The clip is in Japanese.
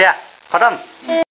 りゃパラン。